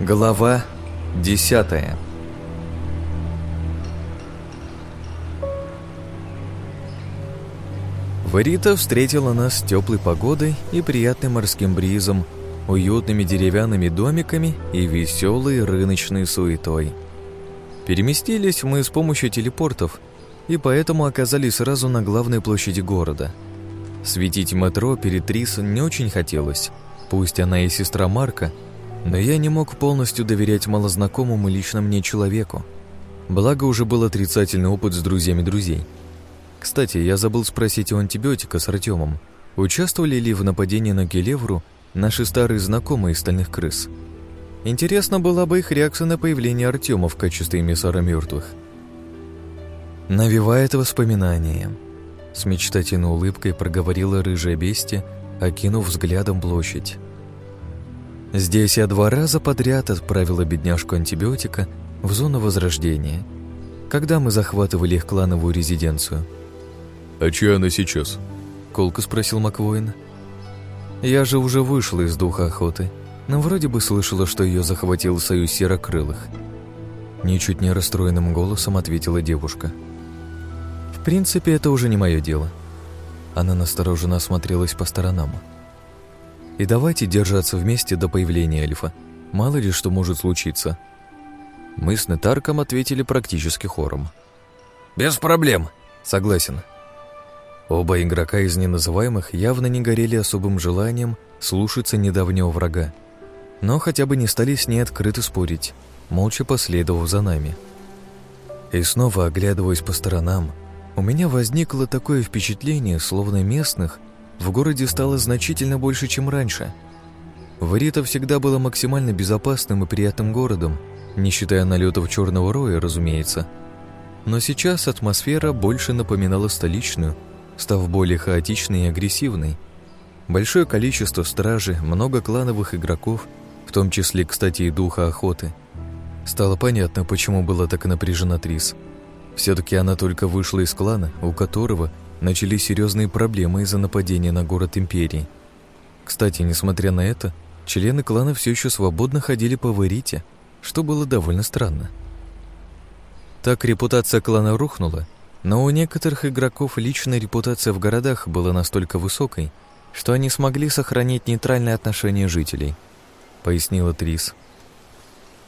Глава десятая Варита встретила нас теплой погодой и приятным морским бризом, уютными деревянными домиками и веселой рыночной суетой. Переместились мы с помощью телепортов и поэтому оказались сразу на главной площади города. Светить метро перед Трис не очень хотелось, пусть она и сестра Марка, но я не мог полностью доверять малознакомому лично мне человеку. Благо уже был отрицательный опыт с друзьями друзей – кстати, я забыл спросить у антибиотика с Артемом, участвовали ли в нападении на Гелевру наши старые знакомые стальных крыс. Интересно была бы их реакция на появление Артема в качестве эмиссара мертвых. Навевает воспоминания. С мечтательной улыбкой проговорила рыжая бестия, окинув взглядом площадь. Здесь я два раза подряд отправила бедняжку антибиотика в зону возрождения, когда мы захватывали их клановую резиденцию – «А чья она сейчас?» — колко спросил Маквоин. «Я же уже вышла из духа охоты, но вроде бы слышала, что ее захватил союз серокрылых». Ничуть не расстроенным голосом ответила девушка. «В принципе, это уже не мое дело». Она настороженно осмотрелась по сторонам. «И давайте держаться вместе до появления эльфа. Мало ли что может случиться». Мы с Нетарком ответили практически хором. «Без проблем», «Согласен», Оба игрока из неназываемых явно не горели особым желанием слушаться недавнего врага, но хотя бы не стали с ней открыто спорить, молча последовав за нами. И снова, оглядываясь по сторонам, у меня возникло такое впечатление, словно местных в городе стало значительно больше, чем раньше. Варита всегда была максимально безопасным и приятным городом, не считая налетов Черного Роя, разумеется. Но сейчас атмосфера больше напоминала столичную, став более хаотичной и агрессивной. Большое количество стражи, много клановых игроков, в том числе, кстати, и духа охоты. Стало понятно, почему была так напряжена Трис. Все-таки она только вышла из клана, у которого начались серьезные проблемы из-за нападения на город Империи. Кстати, несмотря на это, члены клана все еще свободно ходили по Варите, что было довольно странно. Так репутация клана рухнула, но у некоторых игроков личная репутация в городах была настолько высокой, что они смогли сохранить нейтральное отношение жителей, пояснила Трис.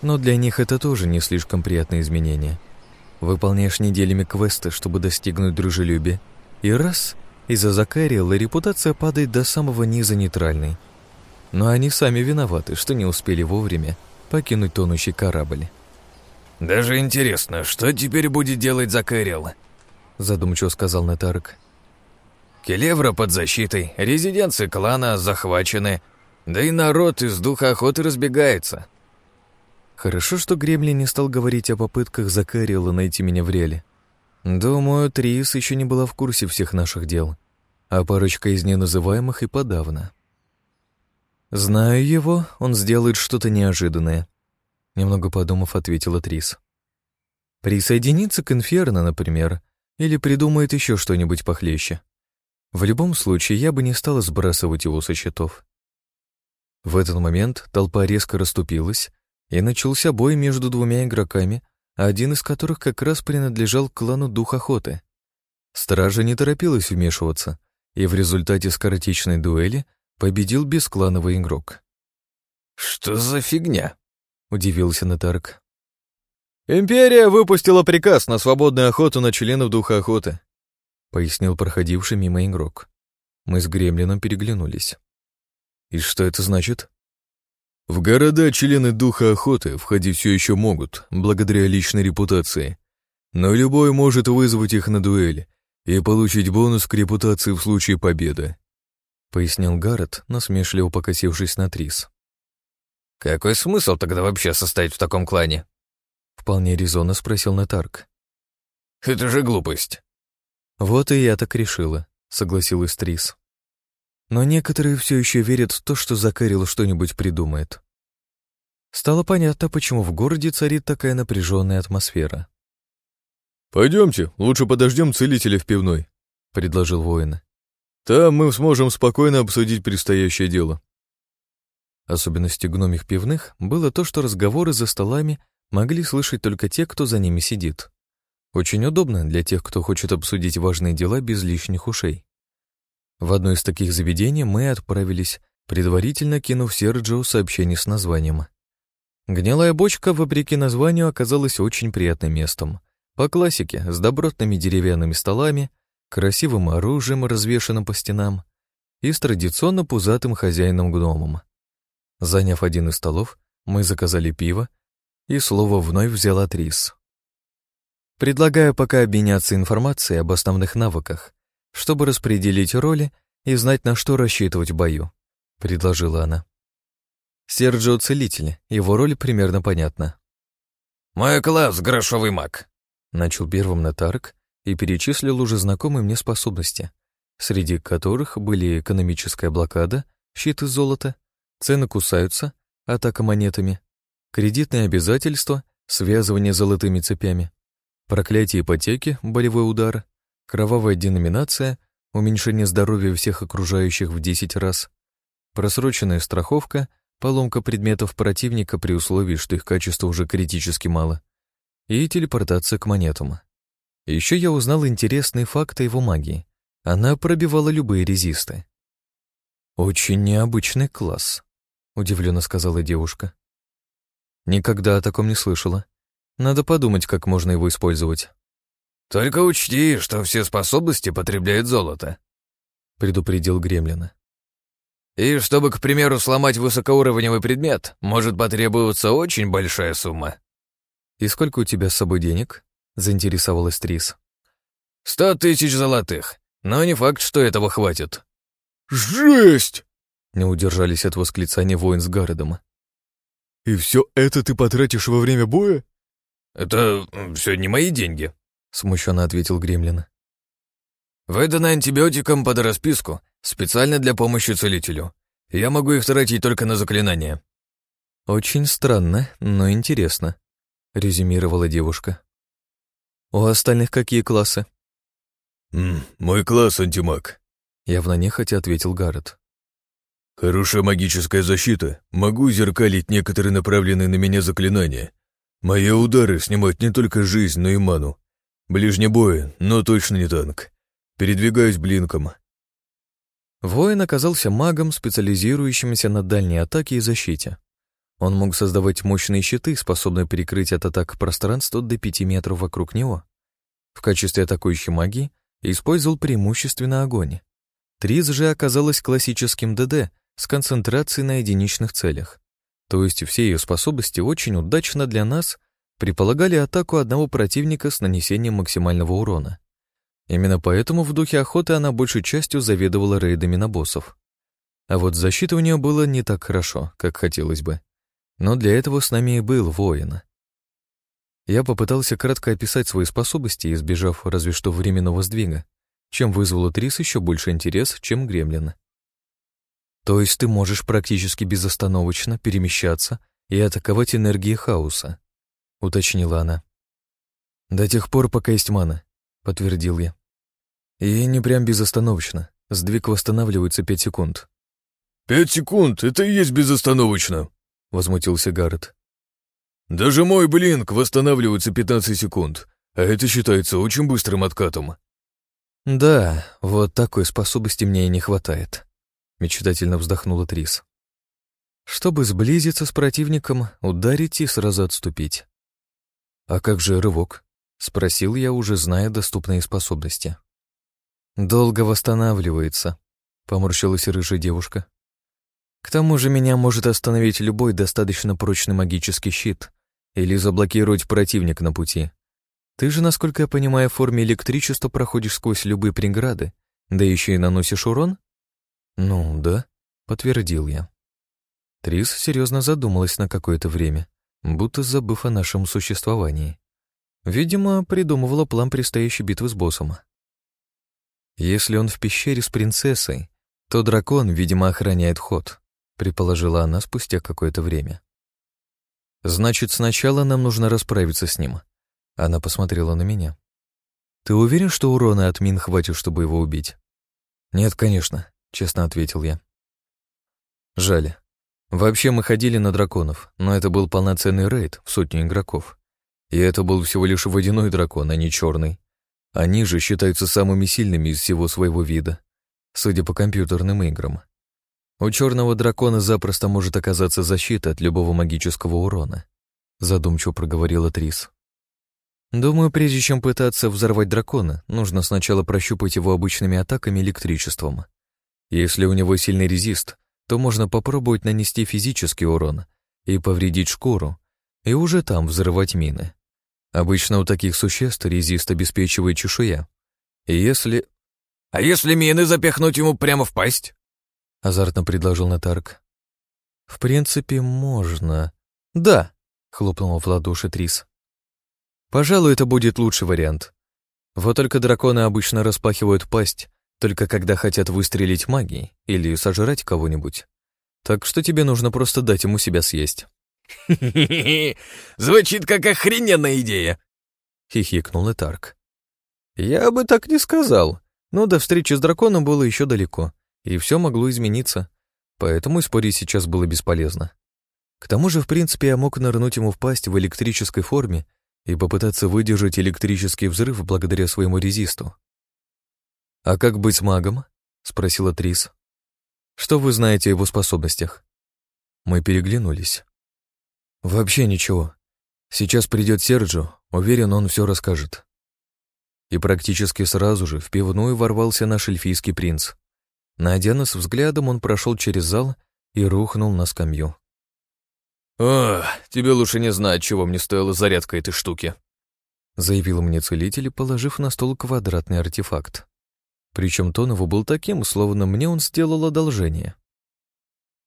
Но для них это тоже не слишком приятное изменение. Выполняешь неделями квесты, чтобы достигнуть дружелюбия, и раз, из-за Закариэла репутация падает до самого низа нейтральной. Но они сами виноваты, что не успели вовремя покинуть тонущий корабль. «Даже интересно, что теперь будет делать Закариэл?» задумчиво сказал Нетарк. Келевра под защитой, резиденции клана захвачены, да и народ из духа охоты разбегается. Хорошо, что Гремлин не стал говорить о попытках Закариэла найти меня в реале. Думаю, Трис еще не была в курсе всех наших дел, а парочка из неназываемых и подавно. Знаю его, он сделает что-то неожиданное. Немного подумав, ответила Трис. Присоединиться к Инферно, например, или придумает еще что-нибудь похлеще. В любом случае, я бы не стала сбрасывать его со счетов. В этот момент толпа резко расступилась, и начался бой между двумя игроками, один из которых как раз принадлежал к клану Дух Охоты. Стража не торопилась вмешиваться, и в результате скоротечной дуэли победил бесклановый игрок. «Что за фигня?» — удивился Натарк. «Империя выпустила приказ на свободную охоту на членов Духа Охоты», пояснил проходивший мимо игрок. Мы с Гремлином переглянулись. «И что это значит?» «В города члены Духа Охоты входить все еще могут, благодаря личной репутации. Но любой может вызвать их на дуэль и получить бонус к репутации в случае победы», пояснил Гаррет, насмешливо покосившись на Трис. «Какой смысл тогда вообще состоять в таком клане?» Вполне резонно спросил Натарк. «Это же глупость». «Вот и я так решила», — согласилась Трис. Но некоторые все еще верят в то, что Закарил что-нибудь придумает. Стало понятно, почему в городе царит такая напряженная атмосфера. «Пойдемте, лучше подождем целителя в пивной», — предложил воин. «Там мы сможем спокойно обсудить предстоящее дело». Особенностью гномих пивных было то, что разговоры за столами могли слышать только те, кто за ними сидит. Очень удобно для тех, кто хочет обсудить важные дела без лишних ушей. В одно из таких заведений мы отправились, предварительно кинув Серджио сообщение с названием. Гнилая бочка, вопреки названию, оказалась очень приятным местом. По классике, с добротными деревянными столами, красивым оружием, развешанным по стенам, и с традиционно пузатым хозяином-гномом. Заняв один из столов, мы заказали пиво, и слово вновь взяла Трис. Предлагаю пока обменяться информацией об основных навыках, чтобы распределить роли и знать, на что рассчитывать в бою, предложила она. Серджио целитель, его роль примерно понятна. «Мой класс — грошовый маг», — начал первым Натарк и перечислил уже знакомые мне способности, среди которых были экономическая блокада, щит из золота, цены кусаются, атака монетами, кредитные обязательства, связывание золотыми цепями, проклятие ипотеки, болевой удар, кровавая деноминация, уменьшение здоровья всех окружающих в 10 раз, просроченная страховка, поломка предметов противника при условии, что их качество уже критически мало, и телепортация к монетам. Еще я узнал интересные факты его магии. Она пробивала любые резисты. «Очень необычный класс», — удивленно сказала девушка. Никогда о таком не слышала. Надо подумать, как можно его использовать. «Только учти, что все способности потребляют золото», — предупредил Гремлина. «И чтобы, к примеру, сломать высокоуровневый предмет, может потребоваться очень большая сумма». «И сколько у тебя с собой денег?» — заинтересовалась Трис. «Сто тысяч золотых, но не факт, что этого хватит». «Жесть!» — не удержались от восклицания воин с Гародом. «И все это ты потратишь во время боя?» «Это все не мои деньги», — смущенно ответил Гремлин. «Выданы антибиотиком под расписку, специально для помощи целителю. Я могу их тратить только на заклинания». «Очень странно, но интересно», — резюмировала девушка. «У остальных какие классы?» «М «Мой класс антимаг», — явно нехотя ответил Гаррет. «Хорошая магическая защита. Могу зеркалить некоторые направленные на меня заклинания. Мои удары снимают не только жизнь, но и ману. Ближний бой, но точно не танк. Передвигаюсь блинком». Воин оказался магом, специализирующимся на дальней атаке и защите. Он мог создавать мощные щиты, способные перекрыть от атак пространство до 5 метров вокруг него. В качестве атакующей магии использовал преимущественно огонь. Триз же оказалась классическим ДД, с концентрацией на единичных целях. То есть все ее способности очень удачно для нас предполагали атаку одного противника с нанесением максимального урона. Именно поэтому в духе охоты она большей частью заведовала рейдами на боссов. А вот защита у нее было не так хорошо, как хотелось бы. Но для этого с нами и был воин. Я попытался кратко описать свои способности, избежав разве что временного сдвига, чем вызвал у Трис еще больше интерес, чем Гремлин. То есть ты можешь практически безостановочно перемещаться и атаковать энергии хаоса, уточнила она. До тех пор, пока есть мана, подтвердил я. И не прям безостановочно. Сдвиг восстанавливается пять секунд. «Пять секунд — это и есть безостановочно!» — возмутился Гаррет. «Даже мой блинк восстанавливается 15 секунд, а это считается очень быстрым откатом». «Да, вот такой способности мне и не хватает», мечтательно вздохнула Трис. Чтобы сблизиться с противником, ударить и сразу отступить. А как же рывок? спросил я, уже зная доступные способности. Долго восстанавливается, поморщилась рыжая девушка. К тому же меня может остановить любой достаточно прочный магический щит или заблокировать противник на пути. Ты же, насколько я понимаю, в форме электричества проходишь сквозь любые преграды, да еще и наносишь урон? «Ну, да», — подтвердил я. Трис серьезно задумалась на какое-то время, будто забыв о нашем существовании. Видимо, придумывала план предстоящей битвы с боссом. «Если он в пещере с принцессой, то дракон, видимо, охраняет ход», предположила она спустя какое-то время. «Значит, сначала нам нужно расправиться с ним». Она посмотрела на меня. «Ты уверен, что урона от мин хватит, чтобы его убить?» «Нет, конечно честно ответил я. Жаль. Вообще мы ходили на драконов, но это был полноценный рейд в сотню игроков. И это был всего лишь водяной дракон, а не черный. Они же считаются самыми сильными из всего своего вида, судя по компьютерным играм. У черного дракона запросто может оказаться защита от любого магического урона, задумчиво проговорила Трис. Думаю, прежде чем пытаться взорвать дракона, нужно сначала прощупать его обычными атаками электричеством. Если у него сильный резист, то можно попробовать нанести физический урон и повредить шкуру, и уже там взрывать мины. Обычно у таких существ резист обеспечивает чешуя. И если... «А если мины запихнуть ему прямо в пасть?» — азартно предложил Натарк. «В принципе, можно. Да!» — хлопнула в ладоши Трис. «Пожалуй, это будет лучший вариант. Вот только драконы обычно распахивают пасть, только когда хотят выстрелить магией или сожрать кого-нибудь. Так что тебе нужно просто дать ему себя съесть». Звучит как охрененная идея!» — хихикнул Этарк. «Я бы так не сказал, но до встречи с драконом было еще далеко, и все могло измениться, поэтому спорить сейчас было бесполезно. К тому же, в принципе, я мог нырнуть ему в пасть в электрической форме и попытаться выдержать электрический взрыв благодаря своему резисту. «А как быть магом?» — спросила Трис. «Что вы знаете о его способностях?» Мы переглянулись. «Вообще ничего. Сейчас придет Серджо, уверен, он все расскажет». И практически сразу же в пивную ворвался наш эльфийский принц. Найдя нас взглядом, он прошел через зал и рухнул на скамью. «Ох, тебе лучше не знать, чего мне стоила зарядка этой штуки», заявил мне целитель, положив на стол квадратный артефакт. Причем тон его был таким, словно мне он сделал одолжение.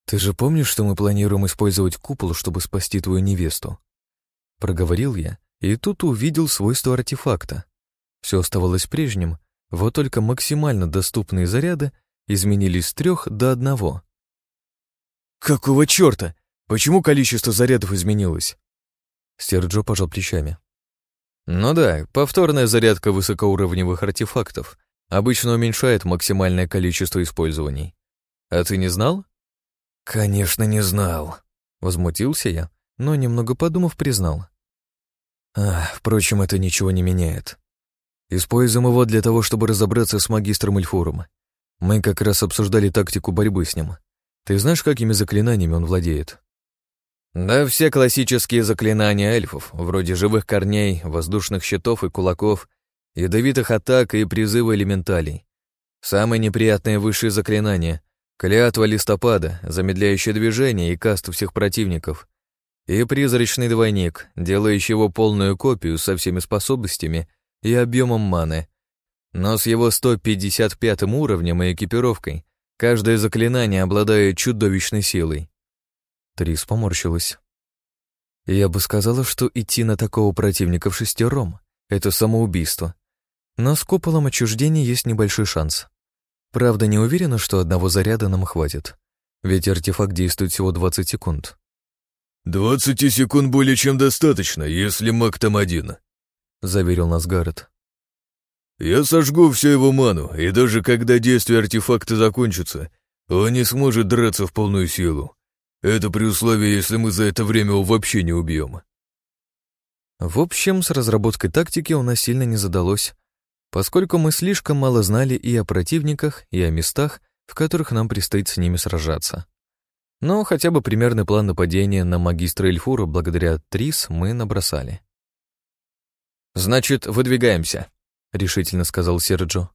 «Ты же помнишь, что мы планируем использовать купол, чтобы спасти твою невесту?» Проговорил я, и тут увидел свойства артефакта. Все оставалось прежним, вот только максимально доступные заряды изменились с трех до одного. «Какого черта? Почему количество зарядов изменилось?» Серджо пожал плечами. «Ну да, повторная зарядка высокоуровневых артефактов обычно уменьшает максимальное количество использований. А ты не знал?» «Конечно, не знал», — возмутился я, но, немного подумав, признал. А, впрочем, это ничего не меняет. Используем его для того, чтобы разобраться с магистром Эльфуром. Мы как раз обсуждали тактику борьбы с ним. Ты знаешь, какими заклинаниями он владеет? Да все классические заклинания эльфов, вроде живых корней, воздушных щитов и кулаков, ядовитых атак и призыва элементалей. Самые неприятные высшие заклинания Клятва листопада, замедляющее движение и каст всех противников. И призрачный двойник, делающий его полную копию со всеми способностями и объемом маны. Но с его 155 уровнем и экипировкой каждое заклинание обладает чудовищной силой. Трис поморщилась. Я бы сказала, что идти на такого противника в шестером — это самоубийство. Но с куполом отчуждения есть небольшой шанс. Правда, не уверена, что одного заряда нам хватит. Ведь артефакт действует всего 20 секунд. «Двадцати секунд более чем достаточно, если маг там один», — заверил нас Гаррет. «Я сожгу всю его ману, и даже когда действие артефакта закончится, он не сможет драться в полную силу. Это при условии, если мы за это время его вообще не убьем». В общем, с разработкой тактики у нас сильно не задалось, поскольку мы слишком мало знали и о противниках, и о местах, в которых нам предстоит с ними сражаться. Но хотя бы примерный план нападения на магистра Эльфура благодаря Трис мы набросали. «Значит, выдвигаемся», — решительно сказал Серджо.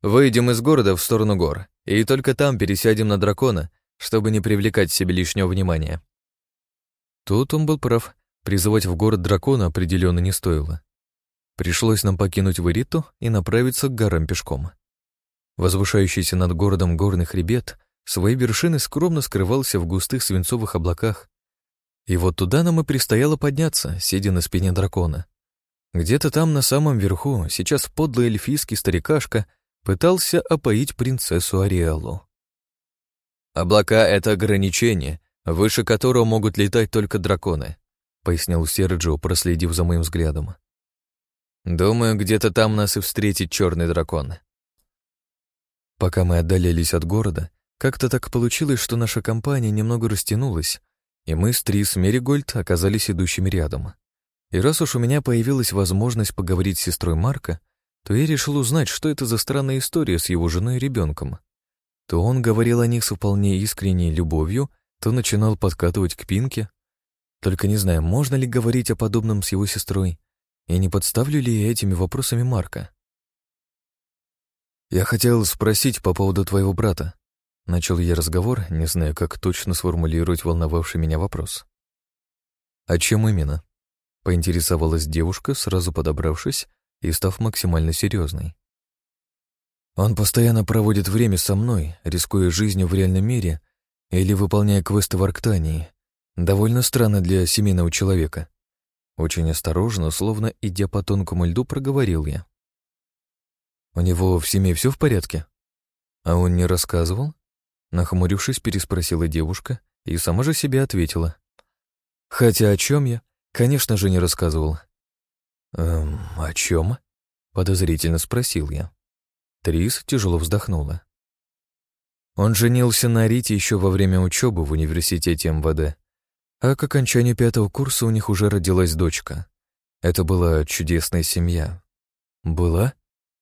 «Выйдем из города в сторону гор, и только там пересядем на дракона, чтобы не привлекать себе лишнего внимания». Тут он был прав, призывать в город дракона определенно не стоило. Пришлось нам покинуть Выриту и направиться к горам пешком. Возвышающийся над городом горный хребет своей вершины скромно скрывался в густых свинцовых облаках. И вот туда нам и предстояло подняться, сидя на спине дракона. Где-то там, на самом верху, сейчас подлый эльфийский старикашка пытался опоить принцессу Ариэлу. «Облака — это ограничение, выше которого могут летать только драконы», — пояснил Серджио, проследив за моим взглядом. Думаю, где-то там нас и встретит черный дракон. Пока мы отдалялись от города, Как-то так получилось, что наша компания немного растянулась, и мы с Трис Меригольд оказались идущими рядом. И раз уж у меня появилась возможность поговорить с сестрой Марка, то я решил узнать, что это за странная история с его женой и ребенком. То он говорил о них с вполне искренней любовью, то начинал подкатывать к Пинке. Только не знаю, можно ли говорить о подобном с его сестрой, и не подставлю ли я этими вопросами Марка. «Я хотел спросить по поводу твоего брата», Начал я разговор, не зная, как точно сформулировать волновавший меня вопрос. «О чем именно?» — поинтересовалась девушка, сразу подобравшись и став максимально серьезной. «Он постоянно проводит время со мной, рискуя жизнью в реальном мире или выполняя квесты в Арктании. Довольно странно для семейного человека». Очень осторожно, словно идя по тонкому льду, проговорил я. «У него в семье все в порядке?» «А он не рассказывал?» Нахмурившись, переспросила девушка и сама же себе ответила. «Хотя о чем я? Конечно же, не рассказывал». «Эм, о чем?» — подозрительно спросил я. Трис тяжело вздохнула. Он женился на Рите еще во время учебы в университете МВД, а к окончанию пятого курса у них уже родилась дочка. Это была чудесная семья. Была?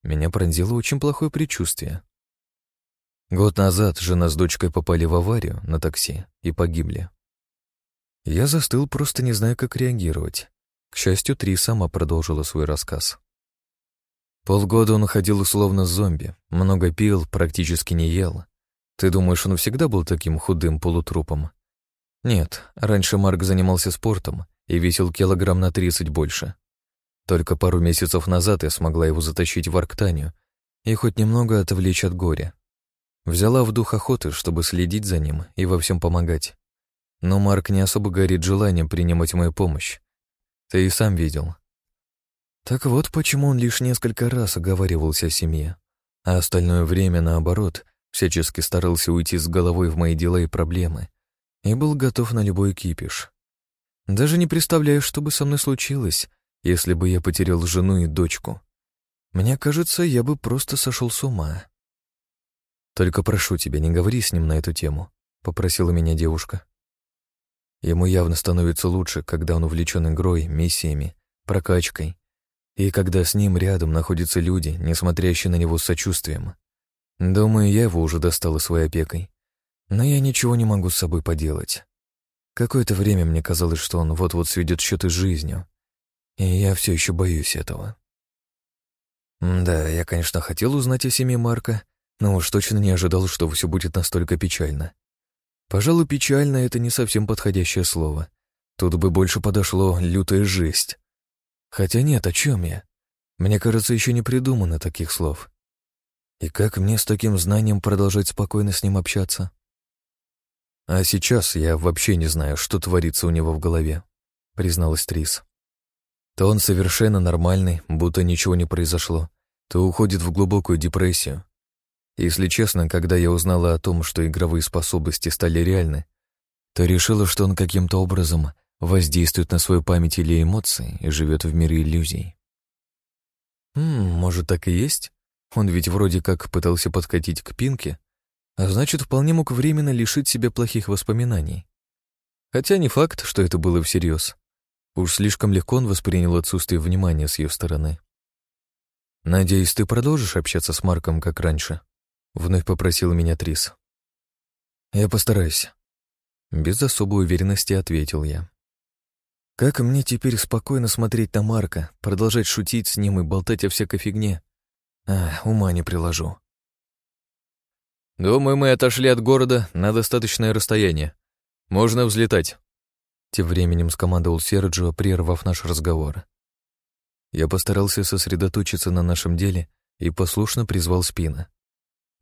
Меня пронзило очень плохое предчувствие. Год назад жена с дочкой попали в аварию на такси и погибли. Я застыл, просто не зная, как реагировать. К счастью, Три сама продолжила свой рассказ. Полгода он ходил условно зомби, много пил, практически не ел. Ты думаешь, он всегда был таким худым полутрупом? Нет, раньше Марк занимался спортом и весил килограмм на 30 больше. Только пару месяцев назад я смогла его затащить в Арктанию и хоть немного отвлечь от горя. Взяла в дух охоты, чтобы следить за ним и во всем помогать. Но Марк не особо горит желанием принимать мою помощь. Ты и сам видел. Так вот почему он лишь несколько раз оговаривался о семье, а остальное время, наоборот, всячески старался уйти с головой в мои дела и проблемы и был готов на любой кипиш. Даже не представляю, что бы со мной случилось, если бы я потерял жену и дочку. Мне кажется, я бы просто сошел с ума. «Только прошу тебя, не говори с ним на эту тему», — попросила меня девушка. Ему явно становится лучше, когда он увлечен игрой, миссиями, прокачкой, и когда с ним рядом находятся люди, не смотрящие на него с сочувствием. Думаю, я его уже достала своей опекой. Но я ничего не могу с собой поделать. Какое-то время мне казалось, что он вот-вот сведет счеты с жизнью, и я все еще боюсь этого. Да, я, конечно, хотел узнать о семье Марка, но уж точно не ожидал, что все будет настолько печально. Пожалуй, печально — это не совсем подходящее слово. Тут бы больше подошло лютая жесть. Хотя нет, о чем я? Мне кажется, еще не придумано таких слов. И как мне с таким знанием продолжать спокойно с ним общаться? А сейчас я вообще не знаю, что творится у него в голове, призналась Трис. То он совершенно нормальный, будто ничего не произошло, то уходит в глубокую депрессию, если честно, когда я узнала о том, что игровые способности стали реальны, то решила, что он каким-то образом воздействует на свою память или эмоции и живет в мире иллюзий. Хм, может, так и есть? Он ведь вроде как пытался подкатить к Пинке, а значит, вполне мог временно лишить себя плохих воспоминаний. Хотя не факт, что это было всерьез. Уж слишком легко он воспринял отсутствие внимания с ее стороны. «Надеюсь, ты продолжишь общаться с Марком, как раньше?» Вновь попросил меня Трис. «Я постараюсь». Без особой уверенности ответил я. «Как мне теперь спокойно смотреть на Марка, продолжать шутить с ним и болтать о всякой фигне? А, ума не приложу». «Думаю, мы отошли от города на достаточное расстояние. Можно взлетать». Тем временем скомандовал Серджио, прервав наш разговор. Я постарался сосредоточиться на нашем деле и послушно призвал спина.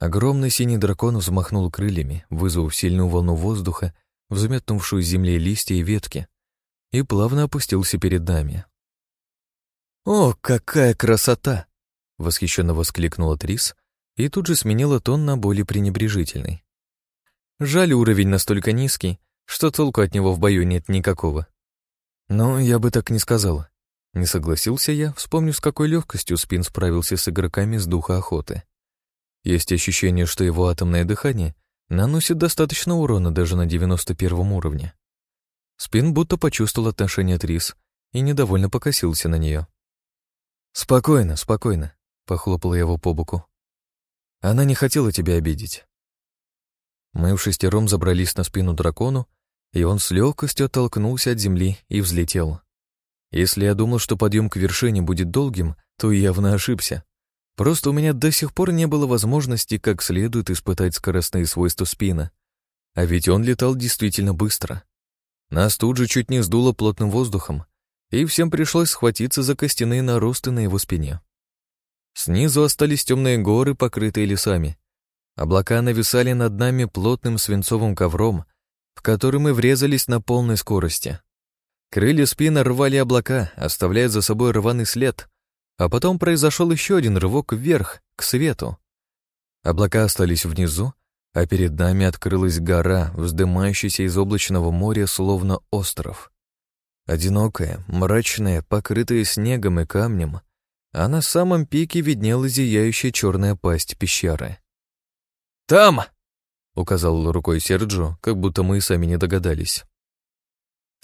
Огромный синий дракон взмахнул крыльями, вызвав сильную волну воздуха, взметнувшую с земли листья и ветки, и плавно опустился перед нами. «О, какая красота!» — восхищенно воскликнула Трис и тут же сменила тон на более пренебрежительный. «Жаль, уровень настолько низкий, что толку от него в бою нет никакого». «Но я бы так не сказала». Не согласился я, вспомнив, с какой легкостью Спин справился с игроками с духа охоты. Есть ощущение, что его атомное дыхание наносит достаточно урона даже на 91 уровне. Спин будто почувствовал отношение Трис и недовольно покосился на нее. «Спокойно, спокойно», — похлопала его по боку. «Она не хотела тебя обидеть». Мы в шестером забрались на спину дракону, и он с легкостью оттолкнулся от земли и взлетел. Если я думал, что подъем к вершине будет долгим, то явно ошибся. Просто у меня до сих пор не было возможности как следует испытать скоростные свойства спина. А ведь он летал действительно быстро. Нас тут же чуть не сдуло плотным воздухом, и всем пришлось схватиться за костяные наросты на его спине. Снизу остались темные горы, покрытые лесами. Облака нависали над нами плотным свинцовым ковром, в который мы врезались на полной скорости. Крылья спина рвали облака, оставляя за собой рваный след, а потом произошел еще один рывок вверх, к свету. Облака остались внизу, а перед нами открылась гора, вздымающаяся из облачного моря, словно остров. Одинокая, мрачная, покрытая снегом и камнем, а на самом пике виднелась зияющая черная пасть пещеры. «Там!» — указал рукой Серджо, как будто мы и сами не догадались.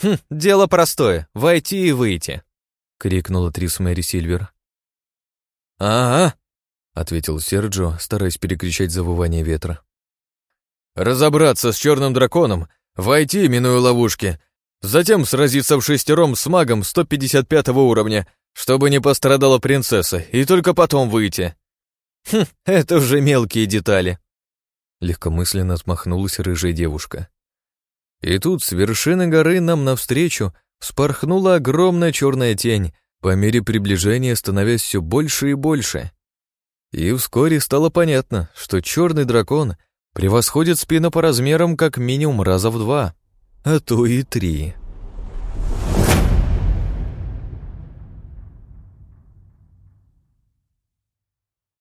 «Хм, дело простое — войти и выйти», — крикнула Трис Мэри Сильвер. «Ага», — ответил Серджо, стараясь перекричать завывание ветра. «Разобраться с черным драконом, войти, минуя ловушки, затем сразиться в шестером с магом 155 уровня, чтобы не пострадала принцесса, и только потом выйти». «Хм, это уже мелкие детали», — легкомысленно отмахнулась рыжая девушка. И тут с вершины горы нам навстречу вспорхнула огромная черная тень, по мере приближения становясь все больше и больше. И вскоре стало понятно, что черный дракон превосходит спину по размерам как минимум раза в два, а то и три.